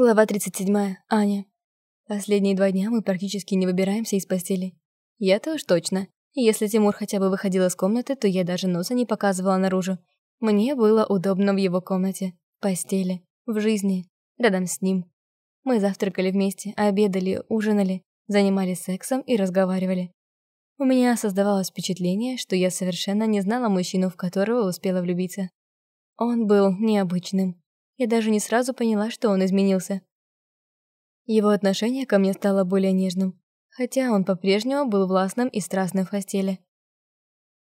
Глава 37. Аня. Последние два дня мы практически не выбираемся из постели. Я-то уж точно. Если Тимур хотя бы выходил из комнаты, то я даже носа не показывала наружу. Мне было удобно в его комнате, постели, в жизни, рядом с ним. Мы завтракали вместе, обедали, ужинали, занимались сексом и разговаривали. У меня создавалось впечатление, что я совершенно не знала мужчину, в которого успела влюбиться. Он был необычным, я даже не сразу поняла, что он изменился. Его отношение ко мне стало более нежным, хотя он по-прежнему был властным и страстным в постели.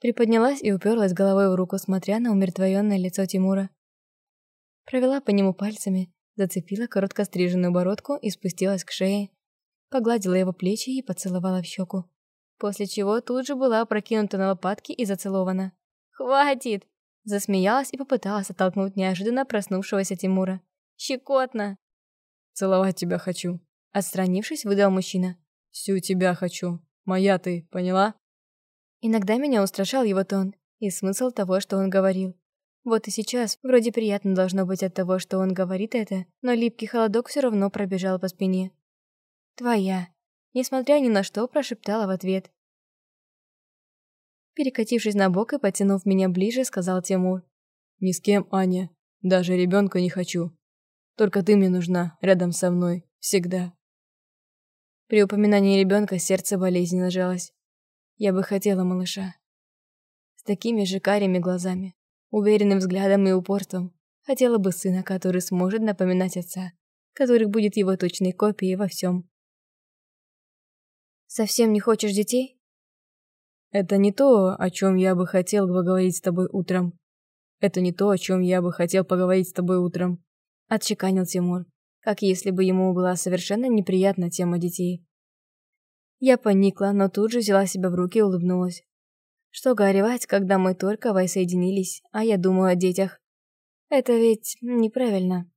Приподнялась и уперлась головой в руку, смотря на умиротворенное лицо Тимура. Провела по нему пальцами, зацепила коротко стриженную бородку и спустилась к шее, погладила его плечи и поцеловала в щеку. После чего тут же была опрокинута на лопатки и зацелована. «Хватит!» Засмеялась и попыталась оттолкнуть неожиданно проснувшегося Тимура. «Щекотно!» «Целовать тебя хочу!» Отстранившись, выдал мужчина. «Всю тебя хочу! Моя ты, поняла?» Иногда меня устрашал его тон и смысл того, что он говорил. Вот и сейчас вроде приятно должно быть от того, что он говорит это, но липкий холодок все равно пробежал по спине. «Твоя!» Несмотря ни на что, прошептала в ответ. Перекатившись на бок и потянув меня ближе, сказал Тимур. «Ни с кем, Аня. Даже ребенка не хочу. Только ты мне нужна, рядом со мной, всегда». При упоминании ребенка сердце болезненно сжалось. Я бы хотела малыша. С такими же карими глазами, уверенным взглядом и упорством. Хотела бы сына, который сможет напоминать отца, который будет его точной копией во всем. «Совсем не хочешь детей?» Это не то, о чем я бы хотел поговорить с тобой утром. Это не то, о чем я бы хотел поговорить с тобой утром. Отчеканил Тимур, как если бы ему была совершенно неприятна тема детей. Я поникла, но тут же взяла себя в руки и улыбнулась. Что горевать, когда мы только воссоединились, а я думаю о детях. Это ведь неправильно.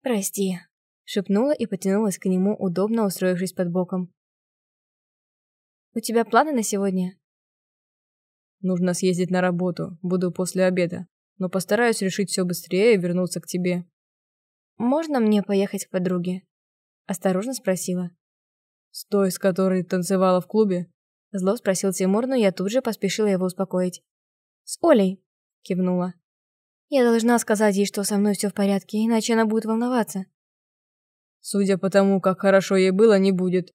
«Прости», — шепнула и потянулась к нему, удобно устроившись под боком. У тебя планы на сегодня? Нужно съездить на работу. Буду после обеда. Но постараюсь решить все быстрее и вернуться к тебе. Можно мне поехать к подруге? Осторожно спросила. С той, с которой танцевала в клубе? Зло спросил Тимур, но я тут же поспешила его успокоить. С Олей, кивнула. Я должна сказать ей, что со мной все в порядке, иначе она будет волноваться. Судя по тому, как хорошо ей было, не будет.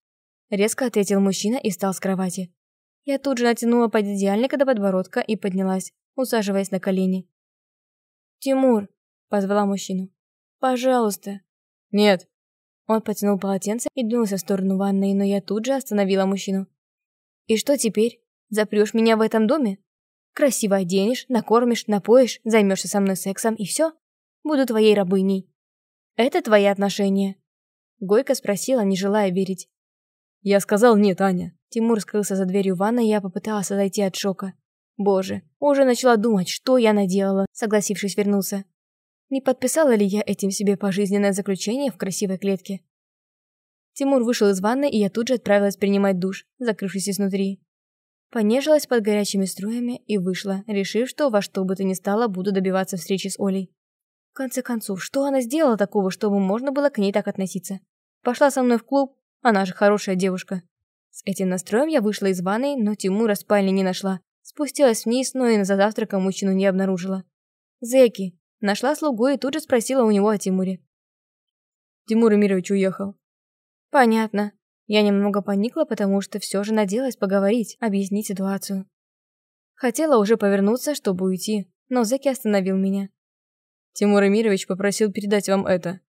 Резко ответил мужчина и встал с кровати. Я тут же натянула пододеяльника до подбородка и поднялась, усаживаясь на колени. «Тимур!» – позвала мужчину. «Пожалуйста!» «Нет!» Он потянул полотенце и двинулся в сторону ванной, но я тут же остановила мужчину. «И что теперь? Запрешь меня в этом доме? Красиво оденешь, накормишь, напоишь, займешься со мной сексом и все? Буду твоей рабыней. Это твои отношения?» Гойка спросила, не желая верить. Я сказал нет, Аня. Тимур скрылся за дверью ванной, я попыталась отойти от шока. Боже, уже начала думать, что я наделала, согласившись вернуться. Не подписала ли я этим себе пожизненное заключение в красивой клетке? Тимур вышел из ванной, и я тут же отправилась принимать душ, закрывшись изнутри. Понежилась под горячими струями и вышла, решив, что во что бы то ни стало буду добиваться встречи с Олей. В конце концов, что она сделала такого, чтобы можно было к ней так относиться? Пошла со мной в клуб, она же хорошая девушка. С этим настроем я вышла из ванной, но Тимура спальни не нашла. Спустилась вниз, но и за завтраком мужчину не обнаружила. Зеки. Нашла слугу и тут же спросила у него о Тимуре. Тимур Эмирович уехал. Понятно. Я немного поникла, потому что все же надеялась поговорить, объяснить ситуацию. Хотела уже повернуться, чтобы уйти, но Зеки остановил меня. Тимур Эмирович попросил передать вам это.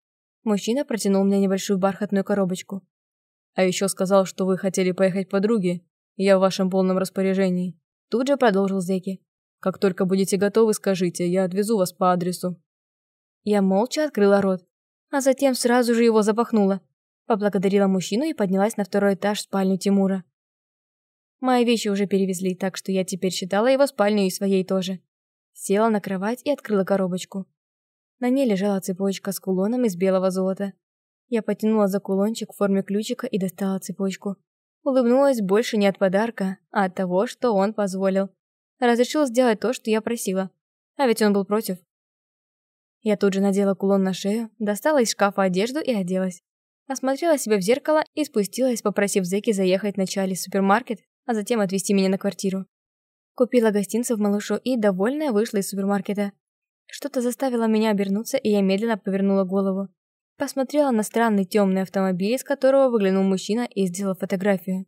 Мужчина протянул мне небольшую бархатную коробочку. А еще сказал, что вы хотели поехать к подруге, я в вашем полном распоряжении. Тут же продолжил Зеки. Как только будете готовы, скажите, я отвезу вас по адресу. Я молча открыла рот, а затем сразу же его запахнула. Поблагодарила мужчину и поднялась на второй этаж в спальню Тимура. Мои вещи уже перевезли, так что я теперь считала его спальню и своей тоже. Села на кровать и открыла коробочку. На ней лежала цепочка с кулоном из белого золота. Я потянула за кулончик в форме ключика и достала цепочку. Улыбнулась больше не от подарка, а от того, что он позволил. Разрешил сделать то, что я просила. А ведь он был против. Я тут же надела кулон на шею, достала из шкафа одежду и оделась. Осмотрела себя в зеркало и спустилась, попросив Зеки заехать вначале в супермаркет, а затем отвезти меня на квартиру. Купила гостинцев малышу и, довольная, вышла из супермаркета. Что-то заставило меня обернуться, и я медленно повернула голову. Посмотрела на странный темный автомобиль, из которого выглянул мужчина и сделал фотографию.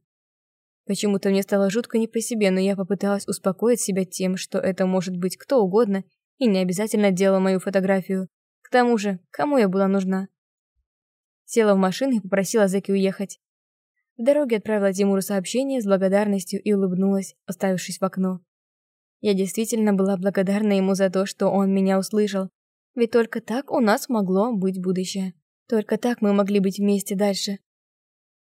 Почему-то мне стало жутко не по себе, но я попыталась успокоить себя тем, что это может быть кто угодно, и не обязательно делала мою фотографию. К тому же, кому я была нужна? Села в машину и попросила Зеки уехать. В дороге отправила Тимуру сообщение с благодарностью и улыбнулась, оставившись в окно. Я действительно была благодарна ему за то, что он меня услышал. Ведь только так у нас могло быть будущее. Только так мы могли быть вместе дальше.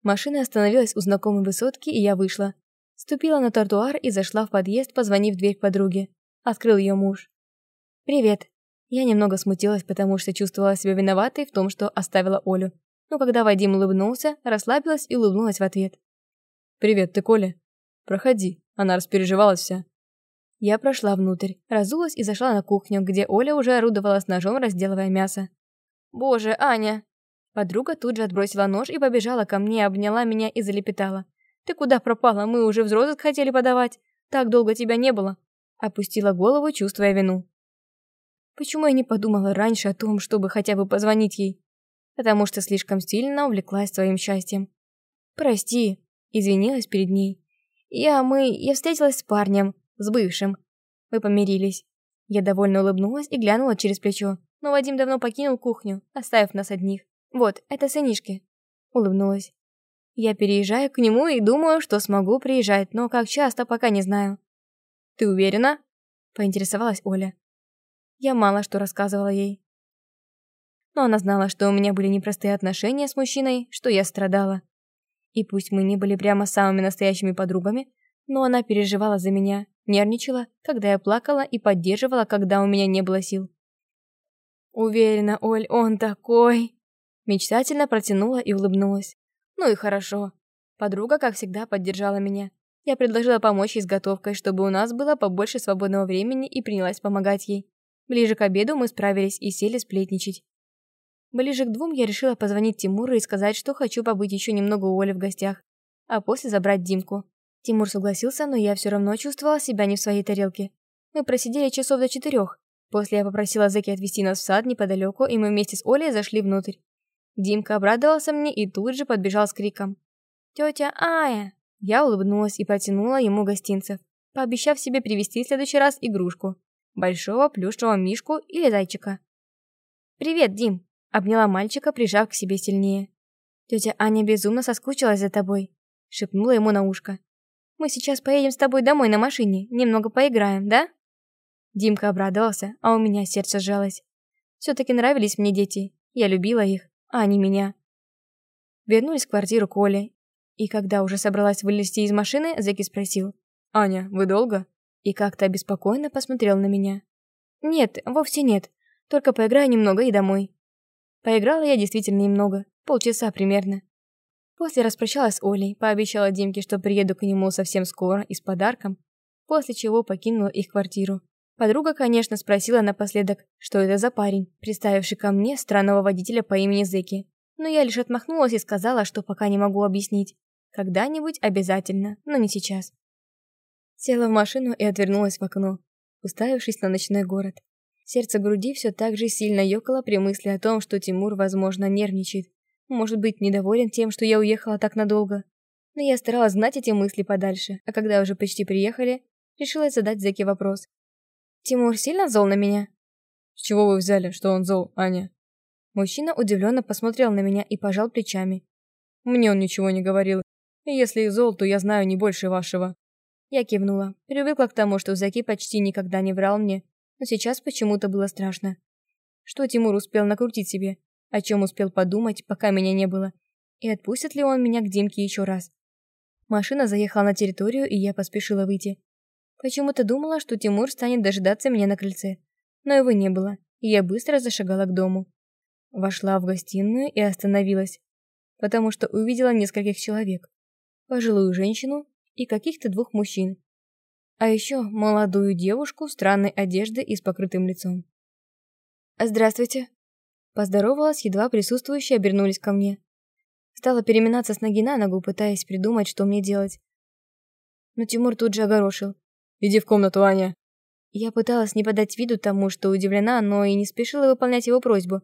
Машина остановилась у знакомой высотки, и я вышла. Ступила на тротуар и зашла в подъезд, позвонив в дверь подруге. Открыл ее муж. «Привет». Я немного смутилась, потому что чувствовала себя виноватой в том, что оставила Олю. Но когда Вадим улыбнулся, расслабилась и улыбнулась в ответ. «Привет, ты Коля?» «Проходи». Она распереживалась вся. Я прошла внутрь, разулась и зашла на кухню, где Оля уже орудовала с ножом, разделывая мясо. «Боже, Аня!» Подруга тут же отбросила нож и побежала ко мне, обняла меня и залепетала. «Ты куда пропала? Мы уже в розыск хотели подавать. Так долго тебя не было». Опустила голову, чувствуя вину. Почему я не подумала раньше о том, чтобы хотя бы позвонить ей? Потому что слишком сильно увлеклась своим счастьем. «Прости», — извинилась перед ней. «Я, мы, я встретилась с парнем, с бывшим. Мы помирились». Я довольно улыбнулась и глянула через плечо, но Вадим давно покинул кухню, оставив нас одних. «Вот, это сынишки», — улыбнулась. «Я переезжаю к нему и думаю, что смогу приезжать, но как часто, пока не знаю». «Ты уверена?» — поинтересовалась Оля. Я мало что рассказывала ей. Но она знала, что у меня были непростые отношения с мужчиной, что я страдала. И пусть мы не были прямо самыми настоящими подругами, но она переживала за меня, нервничала, когда я плакала и поддерживала, когда у меня не было сил. «Уверена, Оль, он такой!» Мечтательно протянула и улыбнулась. Ну и хорошо. Подруга, как всегда, поддержала меня. Я предложила помочь ей с готовкой, чтобы у нас было побольше свободного времени и принялась помогать ей. Ближе к обеду мы справились и сели сплетничать. Ближе к двум я решила позвонить Тимуру и сказать, что хочу побыть еще немного у Оли в гостях, а после забрать Димку. Тимур согласился, но я все равно чувствовала себя не в своей тарелке. Мы просидели часов до четырех. После я попросила Зеки отвезти нас в сад неподалеку, и мы вместе с Олей зашли внутрь. Димка обрадовался мне и тут же подбежал с криком. «Тетя Ая!» Я улыбнулась и протянула ему гостинцев, пообещав себе привезти в следующий раз игрушку. Большого плюшевого мишку или зайчика. «Привет, Дим!» — обняла мальчика, прижав к себе сильнее. «Тетя Аня безумно соскучилась за тобой», — шепнула ему на ушко. «Мы сейчас поедем с тобой домой на машине, немного поиграем, да?» Димка обрадовался, а у меня сердце сжалось. Все-таки нравились мне дети, я любила их а не меня. Вернулись в квартиру Коли, и когда уже собралась вылезти из машины, Зеки спросил. «Аня, вы долго?» И как-то обеспокоенно посмотрел на меня. «Нет, вовсе нет. Только поиграю немного и домой». Поиграла я действительно немного, полчаса примерно. После распрощалась с Олей, пообещала Димке, что приеду к нему совсем скоро и с подарком, после чего покинула их квартиру. Подруга, конечно, спросила напоследок, что это за парень, приставивший ко мне странного водителя по имени Зеки. Но я лишь отмахнулась и сказала, что пока не могу объяснить. Когда-нибудь обязательно, но не сейчас. Села в машину и отвернулась в окно, уставившись на ночной город. Сердце груди все так же сильно ёкало при мысли о том, что Тимур, возможно, нервничает. Может быть, недоволен тем, что я уехала так надолго. Но я старалась знать эти мысли подальше, а когда уже почти приехали, решила задать Зеке вопрос. Тимур сильно зол на меня? С чего вы взяли, что он зол, Аня? Мужчина удивленно посмотрел на меня и пожал плечами. Мне он ничего не говорил. И если и зол, то я знаю не больше вашего. Я кивнула. Привыкла к тому, что Заки почти никогда не врал мне, но сейчас почему-то было страшно. Что Тимур успел накрутить себе? О чем успел подумать, пока меня не было? И отпустит ли он меня к Димке еще раз? Машина заехала на территорию, и я поспешила выйти. Почему-то думала, что Тимур станет дожидаться меня на крыльце. Но его не было, и я быстро зашагала к дому. Вошла в гостиную и остановилась, потому что увидела нескольких человек. Пожилую женщину и каких-то двух мужчин. А еще молодую девушку в странной одежде и с покрытым лицом. «Здравствуйте». Поздоровалась, едва присутствующие обернулись ко мне. Стала переминаться с ноги на ногу, пытаясь придумать, что мне делать. Но Тимур тут же огорошил. «Иди в комнату, Аня». Я пыталась не подать виду тому, что удивлена, но и не спешила выполнять его просьбу.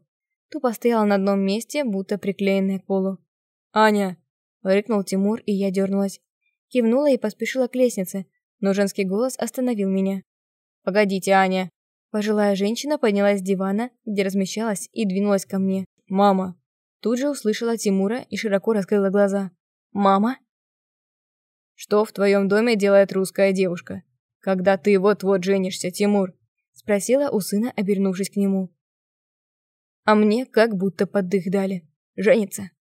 Тупо стояла на одном месте, будто приклеенная к полу. «Аня!» — рыкнул Тимур, и я дернулась. Кивнула и поспешила к лестнице, но женский голос остановил меня. «Погодите, Аня!» Пожилая женщина поднялась с дивана, где размещалась, и двинулась ко мне. «Мама!» Тут же услышала Тимура и широко раскрыла глаза. «Мама?» «Что в твоем доме делает русская девушка? Когда ты вот-вот женишься, Тимур?» Спросила у сына, обернувшись к нему. А мне как будто поддых дали. Женится.